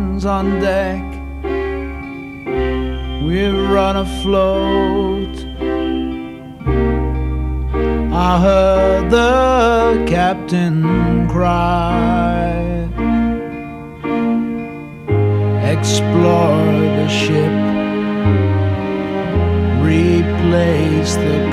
hands on deck. We run afloat. I heard the captain cry. Explore the ship, replace the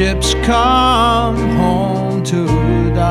ships come home to die.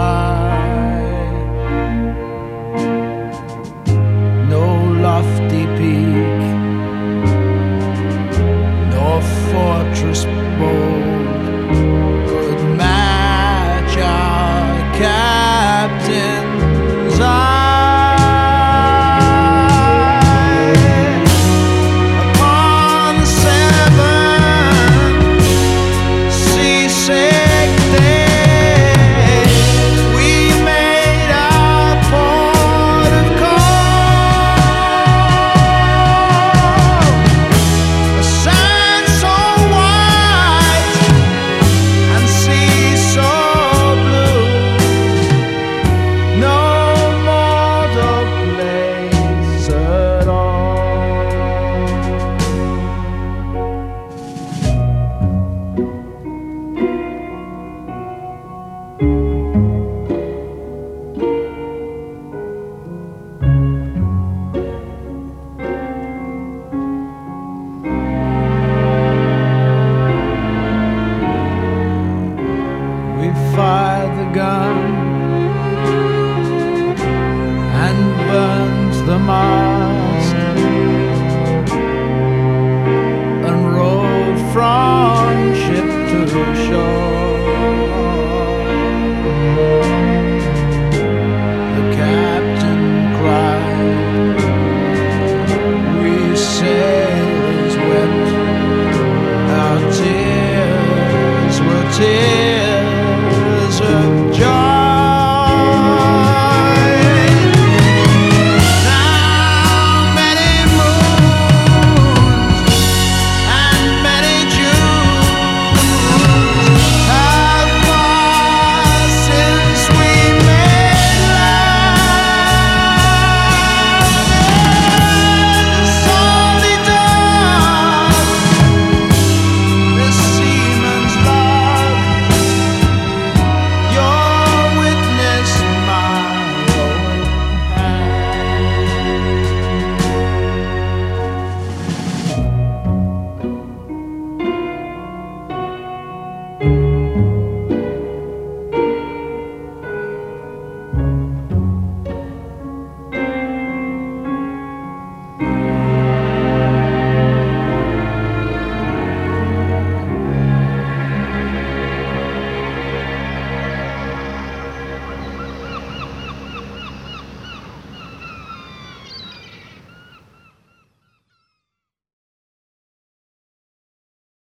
the mast and rowed from ship